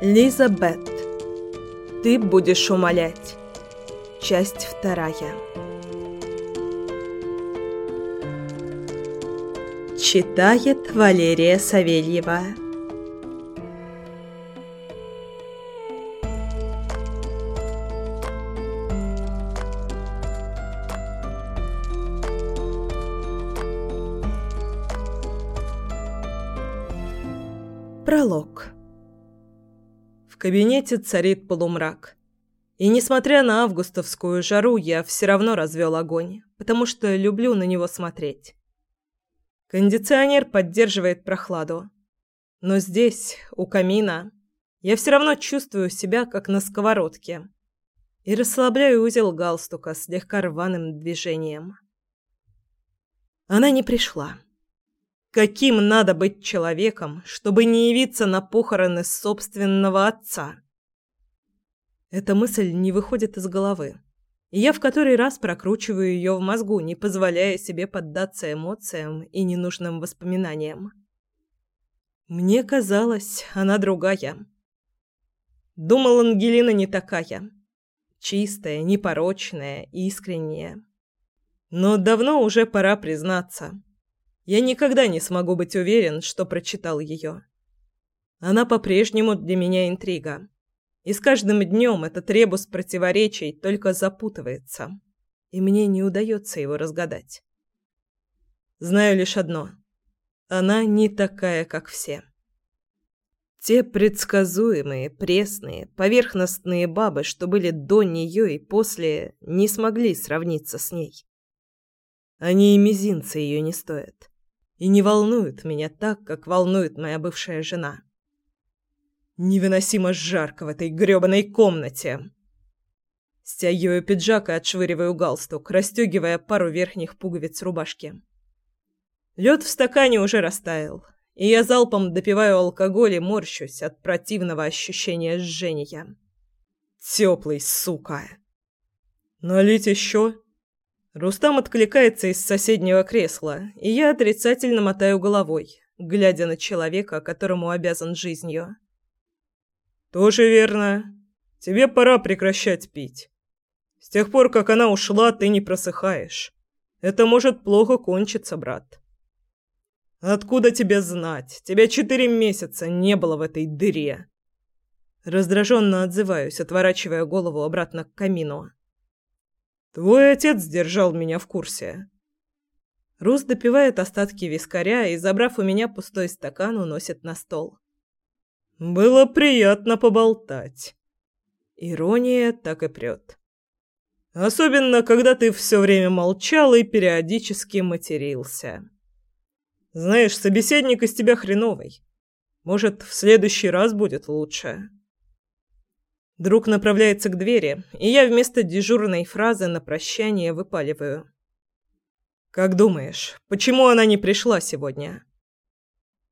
Лиза Бет. Ты будешь умолять. Часть вторая. Читает Валерия Савельева. Пролог. В кабинете царит полумрак. И несмотря на августовскую жару, я все равно развел огонь, потому что люблю на него смотреть. Кондиционер поддерживает прохладу. Но здесь, у камина, я все равно чувствую себя как на сковородке и расслабляю узел галстука слегка рваным движением. Она не пришла. Каким надо быть человеком, чтобы не явиться на похороны собственного отца? Эта мысль не выходит из головы. И я в который раз прокручиваю ее в мозгу, не позволяя себе поддаться эмоциям и ненужным воспоминаниям. Мне казалось, она другая. Думал, Ангелина не такая. Чистая, непорочная, искренняя. Но давно уже пора признаться. Я никогда не смогу быть уверен, что прочитал ее. Она по-прежнему для меня интрига. И с каждым днем этот ребус противоречий только запутывается, и мне не удается его разгадать. Знаю лишь одно. Она не такая, как все. Те предсказуемые, пресные, поверхностные бабы, что были до нее и после, не смогли сравниться с ней. Они и мизинца ее не стоят и не волнует меня так, как волнует моя бывшая жена. Невыносимо жарко в этой грёбаной комнате. Стягиваю пиджак и отшвыриваю галстук, расстегивая пару верхних пуговиц рубашки. Лед в стакане уже растаял, и я залпом допиваю алкоголь и морщусь от противного ощущения жжения. Теплый, сука. Налить еще? Рустам откликается из соседнего кресла, и я отрицательно мотаю головой, глядя на человека, которому обязан жизнью. «Тоже верно. Тебе пора прекращать пить. С тех пор, как она ушла, ты не просыхаешь. Это может плохо кончиться, брат». «Откуда тебе знать? Тебя четыре месяца не было в этой дыре». Раздраженно отзываюсь, отворачивая голову обратно к камину. Твой отец держал меня в курсе. Рус допивает остатки вискаря и, забрав у меня пустой стакан, уносит на стол. Было приятно поболтать. Ирония так и прет. Особенно, когда ты все время молчал и периодически матерился. Знаешь, собеседник из тебя хреновый. Может, в следующий раз будет лучше. Друг направляется к двери, и я вместо дежурной фразы на прощание выпаливаю. «Как думаешь, почему она не пришла сегодня?»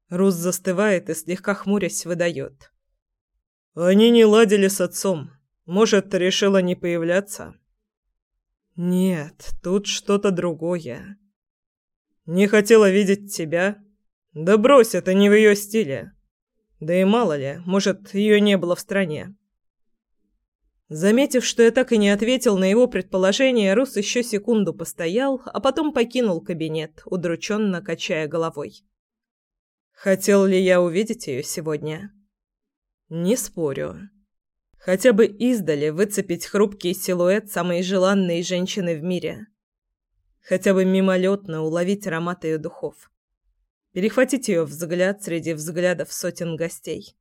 Рус застывает и, слегка хмурясь, выдает. «Они не ладили с отцом. Может, решила не появляться?» «Нет, тут что-то другое. Не хотела видеть тебя? Да брось, это не в ее стиле. Да и мало ли, может, ее не было в стране». Заметив, что я так и не ответил на его предположение, Рус еще секунду постоял, а потом покинул кабинет, удрученно качая головой. Хотел ли я увидеть ее сегодня? Не спорю. Хотя бы издали выцепить хрупкий силуэт самой желанной женщины в мире. Хотя бы мимолетно уловить аромат ее духов. Перехватить ее взгляд среди взглядов сотен гостей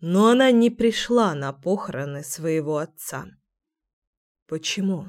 но она не пришла на похороны своего отца. Почему?